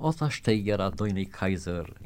Otto Steiger a Dominik Kaiser.